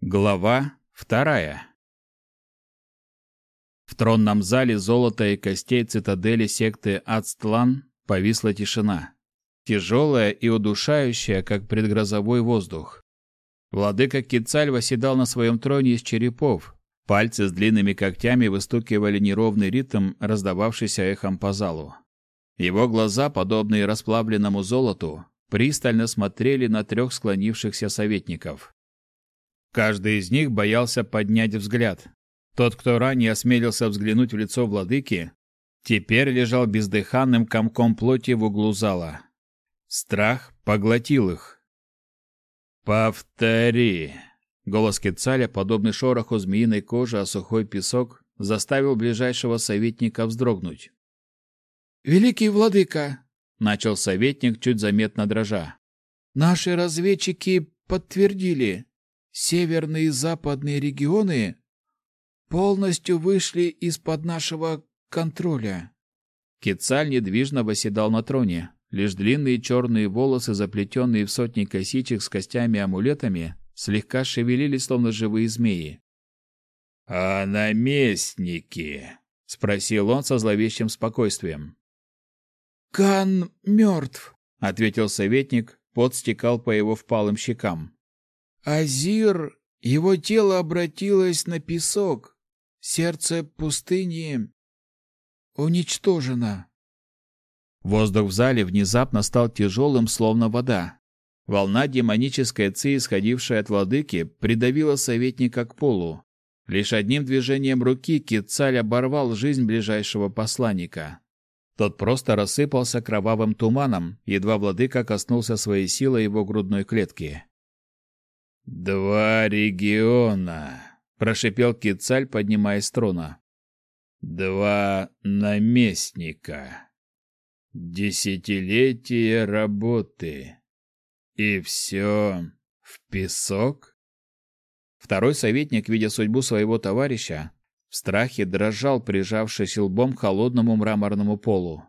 Глава вторая. В тронном зале золота и костей цитадели секты Ацтлан повисла тишина, тяжелая и удушающая, как предгрозовой воздух. Владыка Кицаль восседал на своем троне из черепов. Пальцы с длинными когтями выстукивали неровный ритм, раздававшийся эхом по залу. Его глаза, подобные расплавленному золоту, пристально смотрели на трех склонившихся советников. Каждый из них боялся поднять взгляд. Тот, кто ранее осмелился взглянуть в лицо владыки, теперь лежал бездыханным комком плоти в углу зала. Страх поглотил их. «Повтори!» Голос Кецаля, подобный шороху змеиной кожи о сухой песок, заставил ближайшего советника вздрогнуть. «Великий владыка!» — начал советник, чуть заметно дрожа. «Наши разведчики подтвердили, северные и западные регионы полностью вышли из-под нашего контроля. Кецаль недвижно восседал на троне. Лишь длинные черные волосы, заплетенные в сотни косичек с костями-амулетами, слегка шевелились, словно живые змеи. «А наместники?» — спросил он со зловещим спокойствием. «Кан мертв», — ответил советник, пот стекал по его впалым щекам. Азир, его тело обратилось на песок. Сердце пустыни уничтожено. Воздух в зале внезапно стал тяжелым, словно вода. Волна демонической ци, исходившая от владыки, придавила советника к полу. Лишь одним движением руки Кицаль оборвал жизнь ближайшего посланника. Тот просто рассыпался кровавым туманом, едва владыка коснулся своей силой его грудной клетки. «Два региона», — прошипел Кицаль, поднимаясь с трона. «Два наместника. Десятилетия работы. И все в песок?» Второй советник, видя судьбу своего товарища, в страхе дрожал, прижавшись лбом к холодному мраморному полу.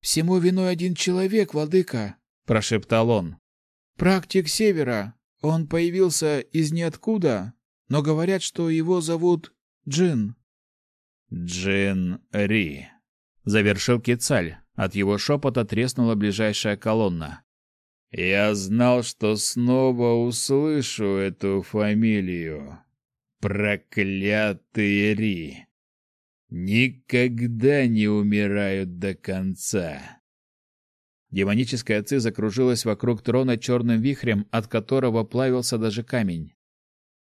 «Всему виной один человек, владыка», — прошептал он. «Практик Севера, он появился из ниоткуда, но говорят, что его зовут Джин. Джин Ри. Завершил Кицаль. От его шепота треснула ближайшая колонна. Я знал, что снова услышу эту фамилию. Проклятые Ри. Никогда не умирают до конца. Демоническая ци закружилась вокруг трона черным вихрем, от которого плавился даже камень.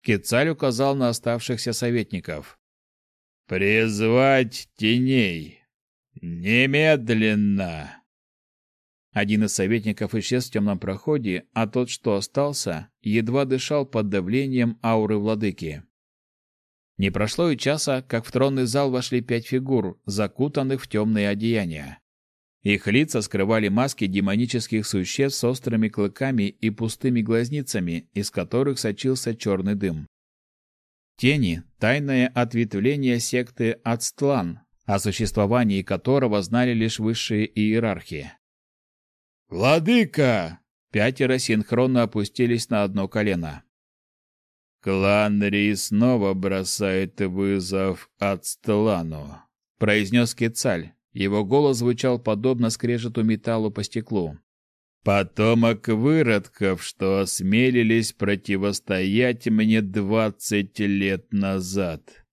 Кецаль указал на оставшихся советников. «Призвать теней! Немедленно!» Один из советников исчез в темном проходе, а тот, что остался, едва дышал под давлением ауры владыки. Не прошло и часа, как в тронный зал вошли пять фигур, закутанных в темные одеяния. Их лица скрывали маски демонических существ с острыми клыками и пустыми глазницами, из которых сочился черный дым. Тени — тайное ответвление секты Ацтлан, о существовании которого знали лишь высшие иерархи. «Владыка!» — пятеро синхронно опустились на одно колено. «Клан Ри снова бросает вызов Ацтлану», — произнес Кецаль, его голос звучал подобно скрежету металлу по стеклу. Потомок выродков, что осмелились противостоять мне двадцать лет назад.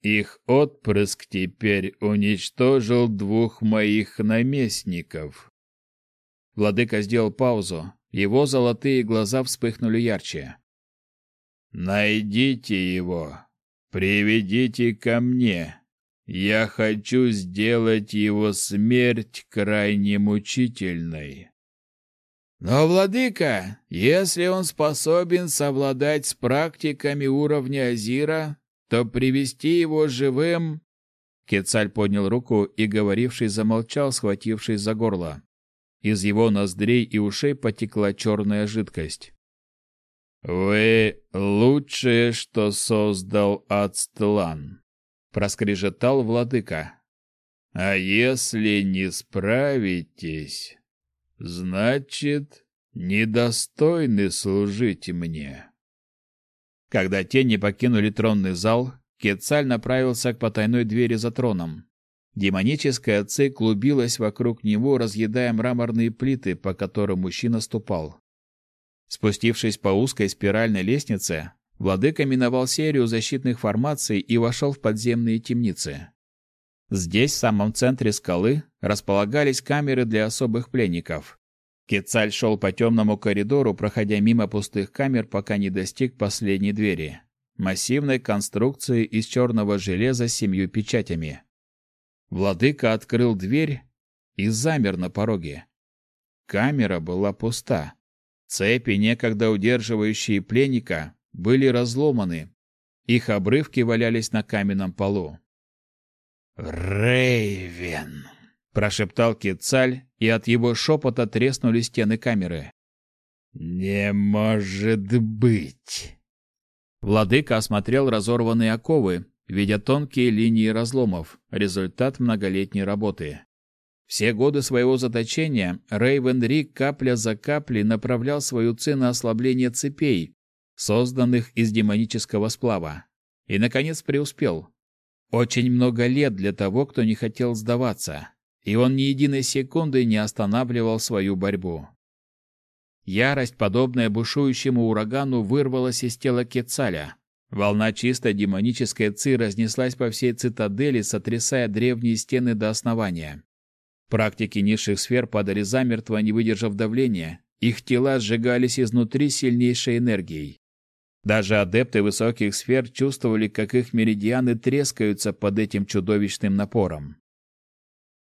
Их отпрыск теперь уничтожил двух моих наместников. Владыка сделал паузу. Его золотые глаза вспыхнули ярче. Найдите его, приведите ко мне. Я хочу сделать его смерть крайне мучительной. Но, владыка, если он способен совладать с практиками уровня Азира, то привести его живым... Кецаль поднял руку, и говоривший замолчал, схватившись за горло. Из его ноздрей и ушей потекла черная жидкость. «Вы лучшее, что создал Ацтлан», проскрежетал владыка. А если не справитесь, значит, недостойны служить мне. Когда тени покинули тронный зал, Кетцаль направился к потайной двери за троном. Демоническая ци клубилась вокруг него, разъедая мраморные плиты, по которым мужчина ступал. Спустившись по узкой спиральной лестнице, владыка миновал серию защитных формаций и вошел в подземные темницы. Здесь, в самом центре скалы, располагались камеры для особых пленников. Кецаль шел по темному коридору, проходя мимо пустых камер, пока не достиг последней двери. Массивной конструкции из черного железа с семью печатями. Владыка открыл дверь и замер на пороге. Камера была пуста. Цепи, некогда удерживающие пленника, были разломаны. Их обрывки валялись на каменном полу. «Рейвен!» прошептал Кицаль, и от его шепота треснули стены камеры. Не может быть. Владыка осмотрел разорванные оковы, видя тонкие линии разломов, результат многолетней работы. Все годы своего заточения Рейвен Рик капля за каплей направлял свою ци на ослабление цепей, созданных из демонического сплава, и наконец преуспел. Очень много лет для того, кто не хотел сдаваться и он ни единой секунды не останавливал свою борьбу. Ярость, подобная бушующему урагану, вырвалась из тела Кецаля. Волна чисто демонической ци разнеслась по всей цитадели, сотрясая древние стены до основания. Практики низших сфер падали замертво, не выдержав давления. Их тела сжигались изнутри сильнейшей энергией. Даже адепты высоких сфер чувствовали, как их меридианы трескаются под этим чудовищным напором.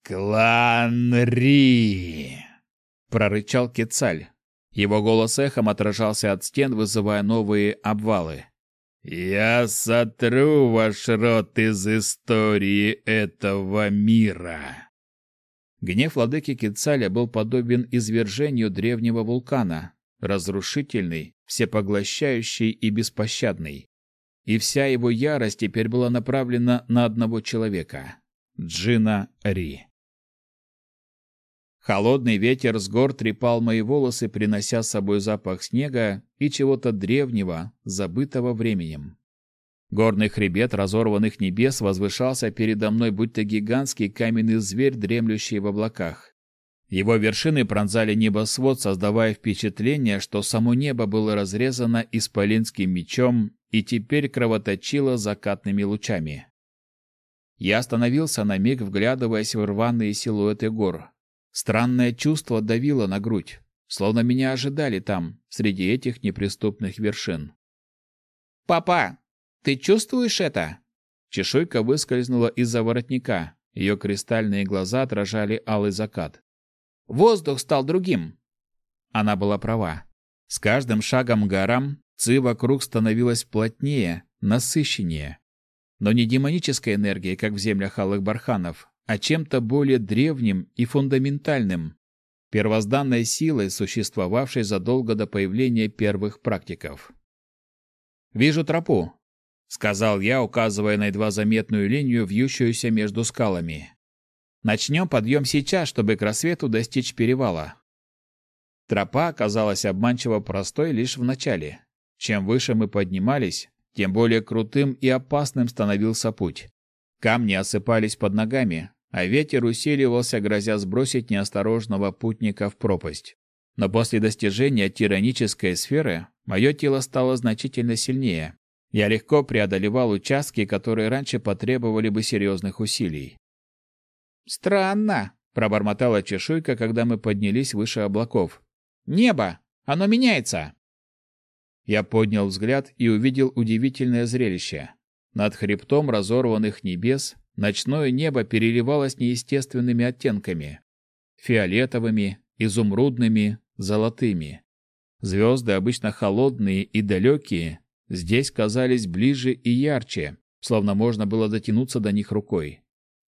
«Клан Ри!» — прорычал Кецаль. Его голос эхом отражался от стен, вызывая новые обвалы. «Я сотру ваш род из истории этого мира!» Гнев владыки Кецаля был подобен извержению древнего вулкана, разрушительный, всепоглощающий и беспощадный. И вся его ярость теперь была направлена на одного человека — Джина Ри. Холодный ветер с гор трепал мои волосы, принося с собой запах снега и чего-то древнего, забытого временем. Горный хребет разорванных небес возвышался передо мной, будто гигантский каменный зверь, дремлющий в облаках. Его вершины пронзали небосвод, создавая впечатление, что само небо было разрезано исполинским мечом и теперь кровоточило закатными лучами. Я остановился на миг, вглядываясь в рваные силуэты гор. Странное чувство давило на грудь, словно меня ожидали там, среди этих неприступных вершин. «Папа, ты чувствуешь это?» Чешуйка выскользнула из-за воротника. Ее кристальные глаза отражали алый закат. «Воздух стал другим!» Она была права. С каждым шагом горам ци вокруг становилась плотнее, насыщеннее. Но не демонической энергией, как в землях алых барханов, а чем-то более древним и фундаментальным, первозданной силой, существовавшей задолго до появления первых практиков. «Вижу тропу», — сказал я, указывая на едва заметную линию, вьющуюся между скалами. «Начнем подъем сейчас, чтобы к рассвету достичь перевала». Тропа оказалась обманчиво простой лишь в начале. Чем выше мы поднимались, тем более крутым и опасным становился путь. Камни осыпались под ногами, а ветер усиливался, грозя сбросить неосторожного путника в пропасть. Но после достижения тиранической сферы мое тело стало значительно сильнее. Я легко преодолевал участки, которые раньше потребовали бы серьезных усилий. «Странно», — пробормотала чешуйка, когда мы поднялись выше облаков. «Небо! Оно меняется!» Я поднял взгляд и увидел удивительное зрелище. Над хребтом разорванных небес ночное небо переливалось неестественными оттенками: фиолетовыми, изумрудными, золотыми. Звезды, обычно холодные и далекие, здесь казались ближе и ярче, словно можно было дотянуться до них рукой.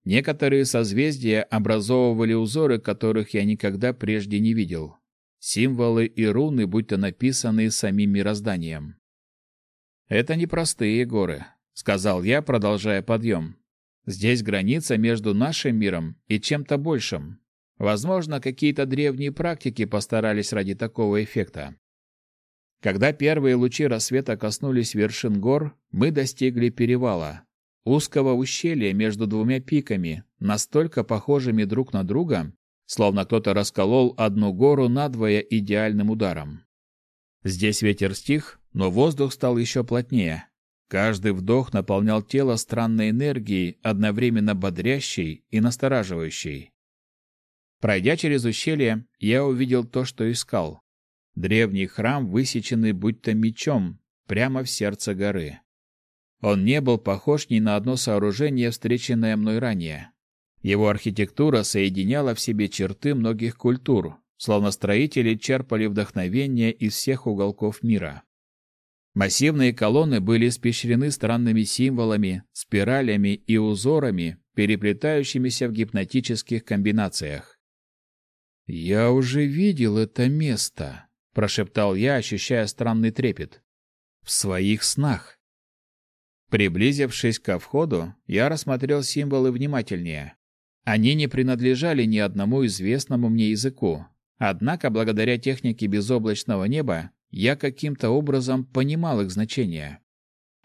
Некоторые созвездия образовывали узоры, которых я никогда прежде не видел. Символы и руны, будто написанные самим мирозданием. Это не простые горы сказал я, продолжая подъем. Здесь граница между нашим миром и чем-то большим. Возможно, какие-то древние практики постарались ради такого эффекта. Когда первые лучи рассвета коснулись вершин гор, мы достигли перевала, узкого ущелья между двумя пиками, настолько похожими друг на друга, словно кто-то расколол одну гору надвое идеальным ударом. Здесь ветер стих, но воздух стал еще плотнее. Каждый вдох наполнял тело странной энергией, одновременно бодрящей и настораживающей. Пройдя через ущелье, я увидел то, что искал. Древний храм, высеченный будто мечом, прямо в сердце горы. Он не был похож ни на одно сооружение, встреченное мной ранее. Его архитектура соединяла в себе черты многих культур, словно строители черпали вдохновение из всех уголков мира. Массивные колонны были испещрены странными символами, спиралями и узорами, переплетающимися в гипнотических комбинациях. «Я уже видел это место», — прошептал я, ощущая странный трепет. «В своих снах». Приблизившись ко входу, я рассмотрел символы внимательнее. Они не принадлежали ни одному известному мне языку. Однако, благодаря технике безоблачного неба, я каким-то образом понимал их значение.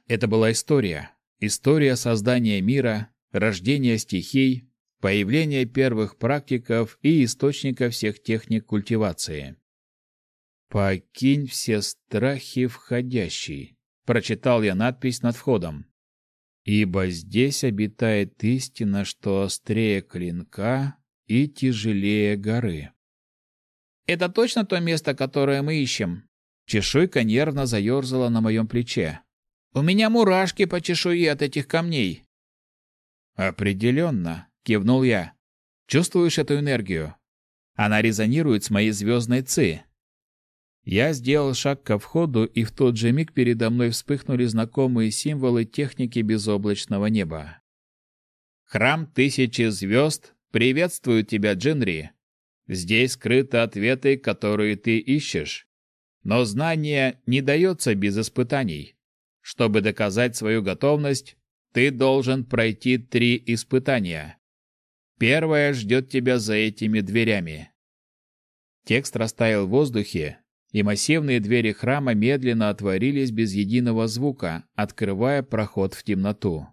Это была история. История создания мира, рождения стихий, появления первых практиков и источника всех техник культивации. «Покинь все страхи входящий», — прочитал я надпись над входом. Ибо здесь обитает истина, что острее клинка и тяжелее горы. Это точно то место, которое мы ищем. Чешуйка нервно заерзала на моем плече. У меня мурашки по чешуе от этих камней. Определенно, кивнул я. Чувствуешь эту энергию? Она резонирует с моей звездной ци. Я сделал шаг ко входу, и в тот же миг передо мной вспыхнули знакомые символы техники безоблачного неба. Храм тысячи звезд приветствует тебя, Джинри. Здесь скрыты ответы, которые ты ищешь. Но знание не дается без испытаний. Чтобы доказать свою готовность, ты должен пройти три испытания. Первое ждет тебя за этими дверями. Текст растаял в воздухе, и массивные двери храма медленно отворились без единого звука, открывая проход в темноту.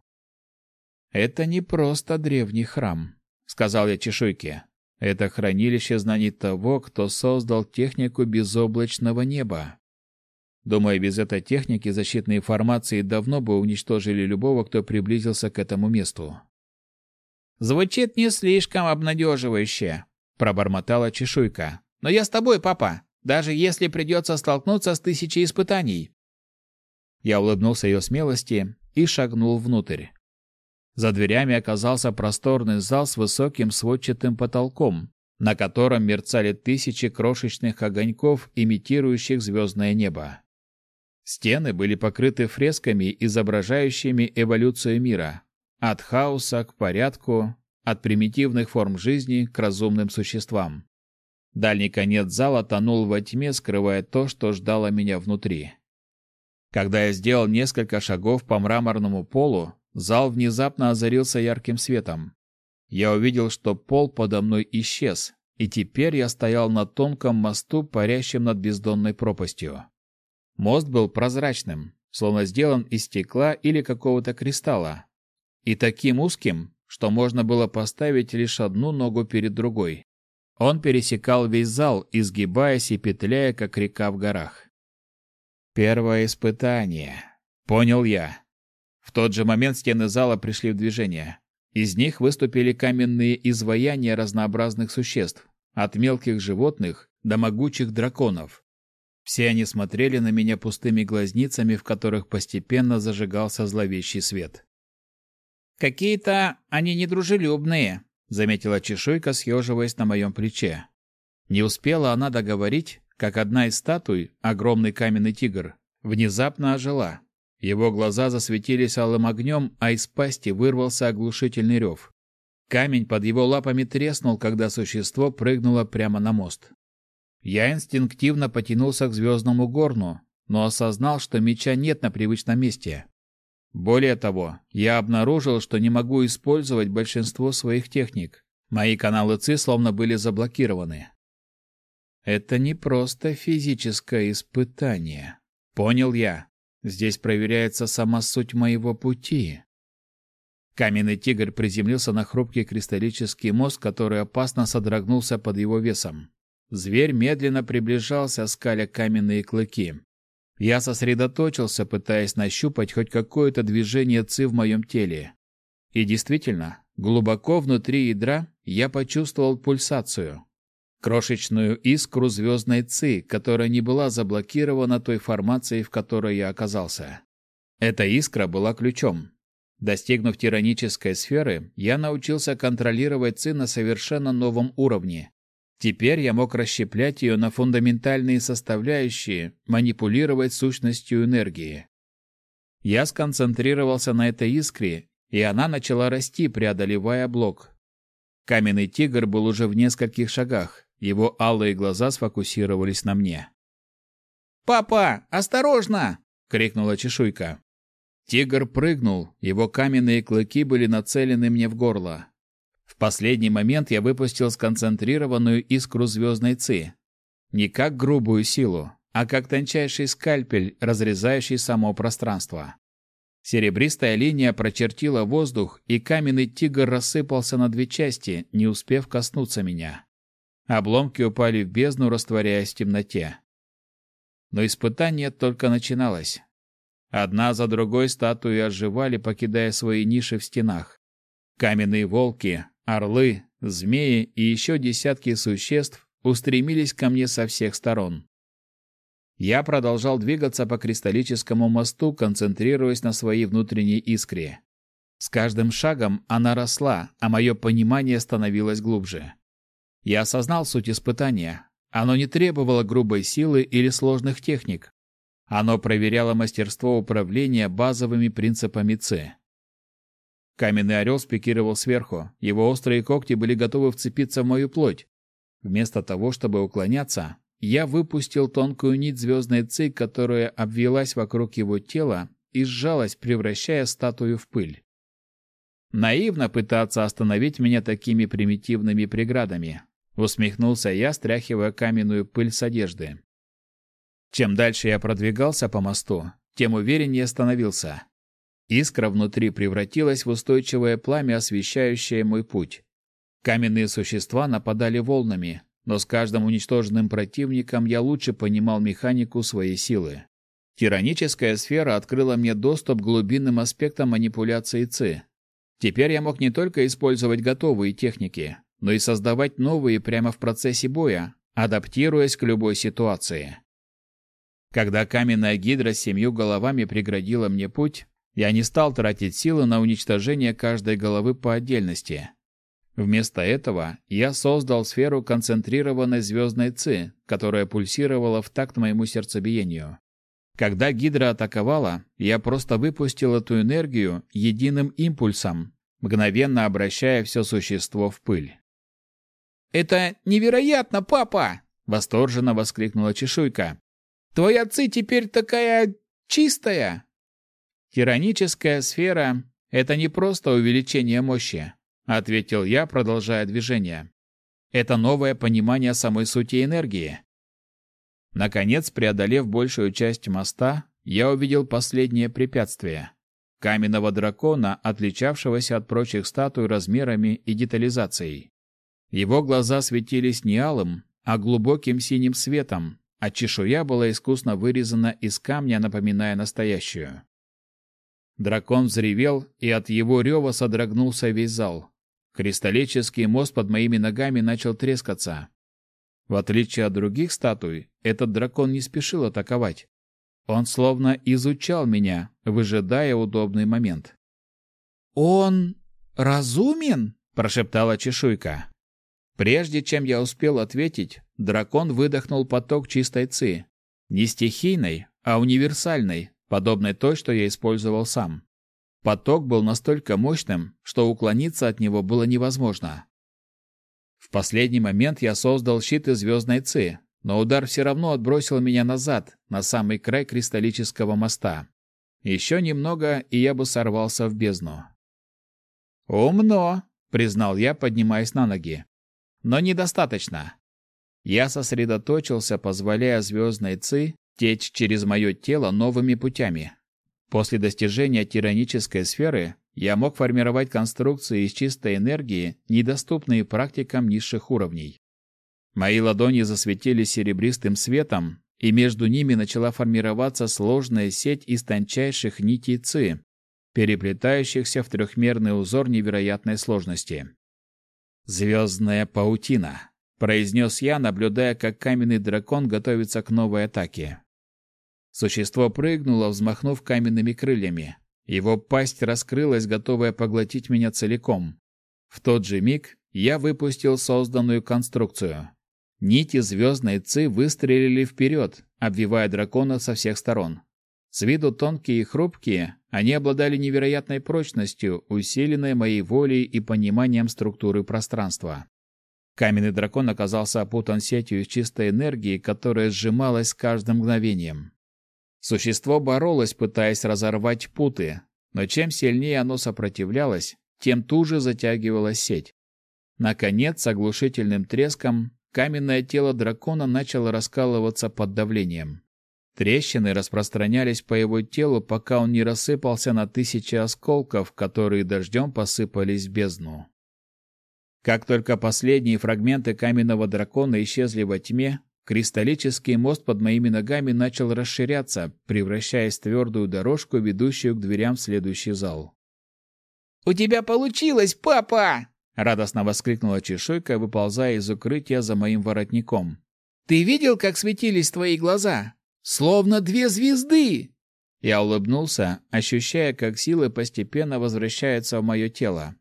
«Это не просто древний храм», — сказал я чешуйке. «Это хранилище знаний того, кто создал технику безоблачного неба. Думаю, без этой техники защитные формации давно бы уничтожили любого, кто приблизился к этому месту». «Звучит не слишком обнадеживающе», — пробормотала чешуйка. «Но я с тобой, папа даже если придется столкнуться с тысячей испытаний. Я улыбнулся ее смелости и шагнул внутрь. За дверями оказался просторный зал с высоким сводчатым потолком, на котором мерцали тысячи крошечных огоньков, имитирующих звездное небо. Стены были покрыты фресками, изображающими эволюцию мира, от хаоса к порядку, от примитивных форм жизни к разумным существам. Дальний конец зала тонул во тьме, скрывая то, что ждало меня внутри. Когда я сделал несколько шагов по мраморному полу, зал внезапно озарился ярким светом. Я увидел, что пол подо мной исчез, и теперь я стоял на тонком мосту, парящем над бездонной пропастью. Мост был прозрачным, словно сделан из стекла или какого-то кристалла, и таким узким, что можно было поставить лишь одну ногу перед другой. Он пересекал весь зал, изгибаясь и петляя, как река в горах. Первое испытание. Понял я. В тот же момент стены зала пришли в движение. Из них выступили каменные изваяния разнообразных существ, от мелких животных до могучих драконов. Все они смотрели на меня пустыми глазницами, в которых постепенно зажигался зловещий свет. «Какие-то они недружелюбные», заметила чешуйка, съеживаясь на моем плече. Не успела она договорить, как одна из статуй, огромный каменный тигр, внезапно ожила. Его глаза засветились алым огнем, а из пасти вырвался оглушительный рев. Камень под его лапами треснул, когда существо прыгнуло прямо на мост. Я инстинктивно потянулся к звездному горну, но осознал, что меча нет на привычном месте. Более того, я обнаружил, что не могу использовать большинство своих техник. Мои каналы ЦИ словно были заблокированы. Это не просто физическое испытание. Понял я. Здесь проверяется сама суть моего пути. Каменный тигр приземлился на хрупкий кристаллический мост, который опасно содрогнулся под его весом. Зверь медленно приближался, скаля каменные клыки. Я сосредоточился, пытаясь нащупать хоть какое-то движение ци в моем теле. И действительно, глубоко внутри ядра я почувствовал пульсацию. Крошечную искру звездной ци, которая не была заблокирована той формацией, в которой я оказался. Эта искра была ключом. Достигнув тиранической сферы, я научился контролировать ци на совершенно новом уровне. Теперь я мог расщеплять ее на фундаментальные составляющие, манипулировать сущностью энергии. Я сконцентрировался на этой искре, и она начала расти, преодолевая блок. Каменный тигр был уже в нескольких шагах. Его алые глаза сфокусировались на мне. «Папа, осторожно!» — крикнула чешуйка. Тигр прыгнул, его каменные клыки были нацелены мне в горло. В последний момент я выпустил сконцентрированную искру звездной ци. Не как грубую силу, а как тончайший скальпель, разрезающий само пространство. Серебристая линия прочертила воздух, и каменный тигр рассыпался на две части, не успев коснуться меня. Обломки упали в бездну, растворяясь в темноте. Но испытание только начиналось. Одна за другой статуи оживали, покидая свои ниши в стенах. Каменные волки, орлы, змеи и еще десятки существ устремились ко мне со всех сторон. Я продолжал двигаться по кристаллическому мосту, концентрируясь на своей внутренней искре. С каждым шагом она росла, а мое понимание становилось глубже. Я осознал суть испытания. Оно не требовало грубой силы или сложных техник. Оно проверяло мастерство управления базовыми принципами Ц. Каменный орел спикировал сверху. Его острые когти были готовы вцепиться в мою плоть. Вместо того, чтобы уклоняться, я выпустил тонкую нить звездной ци, которая обвелась вокруг его тела и сжалась, превращая статую в пыль. Наивно пытаться остановить меня такими примитивными преградами. Усмехнулся я, стряхивая каменную пыль с одежды. Чем дальше я продвигался по мосту, тем увереннее становился. Искра внутри превратилась в устойчивое пламя, освещающее мой путь. Каменные существа нападали волнами, но с каждым уничтоженным противником я лучше понимал механику своей силы. Тираническая сфера открыла мне доступ к глубинным аспектам манипуляции ЦИ. Теперь я мог не только использовать готовые техники, но и создавать новые прямо в процессе боя, адаптируясь к любой ситуации. Когда каменная гидра с семью головами преградила мне путь, я не стал тратить силы на уничтожение каждой головы по отдельности. Вместо этого я создал сферу концентрированной звездной ци, которая пульсировала в такт моему сердцебиению. Когда гидра атаковала, я просто выпустил эту энергию единым импульсом, мгновенно обращая все существо в пыль. «Это невероятно, папа!» — восторженно воскликнула чешуйка. «Твоя ци теперь такая чистая!» «Тираническая сфера — это не просто увеличение мощи», — ответил я, продолжая движение. «Это новое понимание самой сути энергии». Наконец, преодолев большую часть моста, я увидел последнее препятствие — каменного дракона, отличавшегося от прочих статуй размерами и детализацией. Его глаза светились не алым, а глубоким синим светом, а чешуя была искусно вырезана из камня, напоминая настоящую. Дракон взревел, и от его рева содрогнулся весь зал. Кристаллический мост под моими ногами начал трескаться. В отличие от других статуй, этот дракон не спешил атаковать. Он словно изучал меня, выжидая удобный момент. «Он разумен?» – прошептала чешуйка. Прежде чем я успел ответить, дракон выдохнул поток чистой ци. Не стихийной, а универсальной, подобной той, что я использовал сам. Поток был настолько мощным, что уклониться от него было невозможно. В последний момент я создал щит из звездной ци, но удар все равно отбросил меня назад, на самый край кристаллического моста. Еще немного, и я бы сорвался в бездну. «Умно!» — признал я, поднимаясь на ноги но недостаточно. я сосредоточился, позволяя звездной ци течь через мое тело новыми путями. После достижения тиранической сферы я мог формировать конструкции из чистой энергии, недоступные практикам низших уровней. Мои ладони засветились серебристым светом, и между ними начала формироваться сложная сеть из тончайших нитей ци, переплетающихся в трехмерный узор невероятной сложности. «Звездная паутина», — произнес я, наблюдая, как каменный дракон готовится к новой атаке. Существо прыгнуло, взмахнув каменными крыльями. Его пасть раскрылась, готовая поглотить меня целиком. В тот же миг я выпустил созданную конструкцию. Нити звездной ци выстрелили вперед, обвивая дракона со всех сторон. С виду тонкие и хрупкие, они обладали невероятной прочностью, усиленной моей волей и пониманием структуры пространства. Каменный дракон оказался опутан сетью из чистой энергии, которая сжималась с каждым мгновением. Существо боролось, пытаясь разорвать путы, но чем сильнее оно сопротивлялось, тем туже затягивалась сеть. Наконец, с оглушительным треском, каменное тело дракона начало раскалываться под давлением. Трещины распространялись по его телу, пока он не рассыпался на тысячи осколков, которые дождем посыпались в бездну. Как только последние фрагменты каменного дракона исчезли во тьме, Кристаллический мост под моими ногами начал расширяться, превращаясь в твердую дорожку, ведущую к дверям в следующий зал. «У тебя получилось, папа!» — радостно воскликнула чешуйка, выползая из укрытия за моим воротником. «Ты видел, как светились твои глаза? Словно две звезды!» Я улыбнулся, ощущая, как силы постепенно возвращаются в мое тело.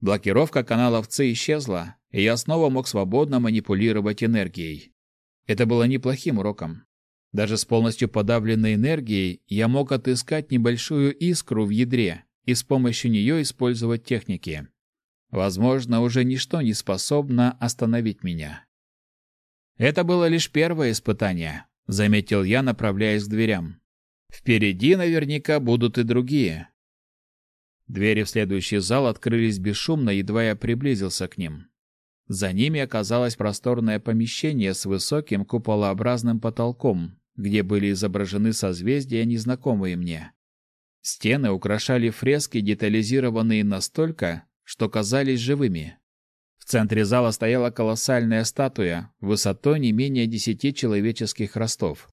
Блокировка каналов ЦИ исчезла, и я снова мог свободно манипулировать энергией. Это было неплохим уроком. Даже с полностью подавленной энергией я мог отыскать небольшую искру в ядре и с помощью нее использовать техники. Возможно, уже ничто не способно остановить меня. Это было лишь первое испытание, заметил я, направляясь к дверям. Впереди наверняка будут и другие. Двери в следующий зал открылись бесшумно, едва я приблизился к ним. За ними оказалось просторное помещение с высоким куполообразным потолком, где были изображены созвездия, незнакомые мне. Стены украшали фрески, детализированные настолько, что казались живыми. В центре зала стояла колоссальная статуя, высотой не менее десяти человеческих ростов.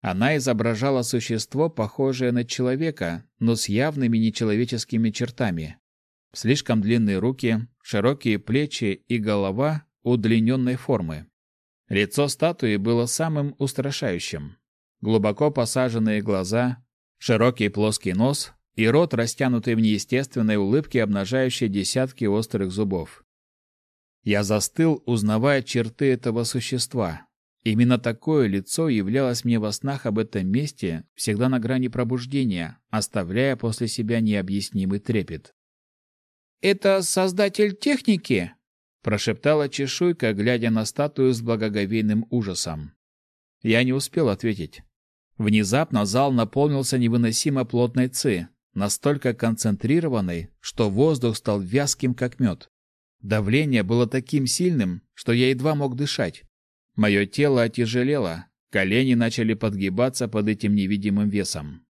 Она изображала существо, похожее на человека, но с явными нечеловеческими чертами. Слишком длинные руки, широкие плечи и голова удлиненной формы. Лицо статуи было самым устрашающим. Глубоко посаженные глаза, широкий плоский нос и рот, растянутый в неестественной улыбке, обнажающей десятки острых зубов. Я застыл, узнавая черты этого существа. Именно такое лицо являлось мне во снах об этом месте, всегда на грани пробуждения, оставляя после себя необъяснимый трепет. «Это создатель техники?» – прошептала чешуйка, глядя на статую с благоговейным ужасом. Я не успел ответить. Внезапно зал наполнился невыносимо плотной ци, настолько концентрированной, что воздух стал вязким, как мед. Давление было таким сильным, что я едва мог дышать. Мое тело отяжелело, колени начали подгибаться под этим невидимым весом.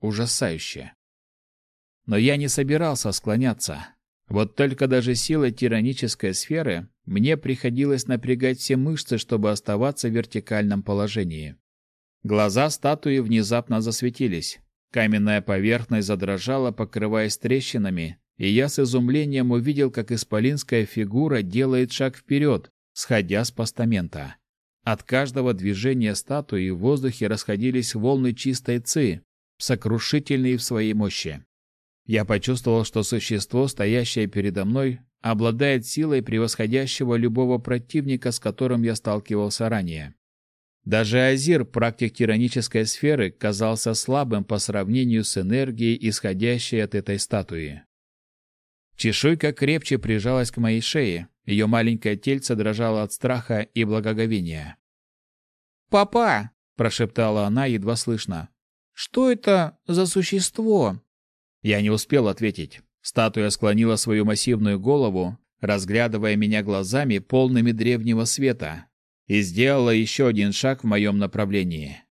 Ужасающе. Но я не собирался склоняться. Вот только даже силой тиранической сферы мне приходилось напрягать все мышцы, чтобы оставаться в вертикальном положении. Глаза статуи внезапно засветились. Каменная поверхность задрожала, покрываясь трещинами, и я с изумлением увидел, как исполинская фигура делает шаг вперед, сходя с постамента. От каждого движения статуи в воздухе расходились волны чистой ци, сокрушительные в своей мощи. Я почувствовал, что существо, стоящее передо мной, обладает силой превосходящего любого противника, с которым я сталкивался ранее. Даже Азир, практик тиранической сферы, казался слабым по сравнению с энергией, исходящей от этой статуи. Чешуйка крепче прижалась к моей шее, ее маленькое тельце дрожало от страха и благоговения. «Папа!» – прошептала она едва слышно. «Что это за существо?» Я не успел ответить. Статуя склонила свою массивную голову, разглядывая меня глазами, полными древнего света. и сделала еще один шаг в моем направлении.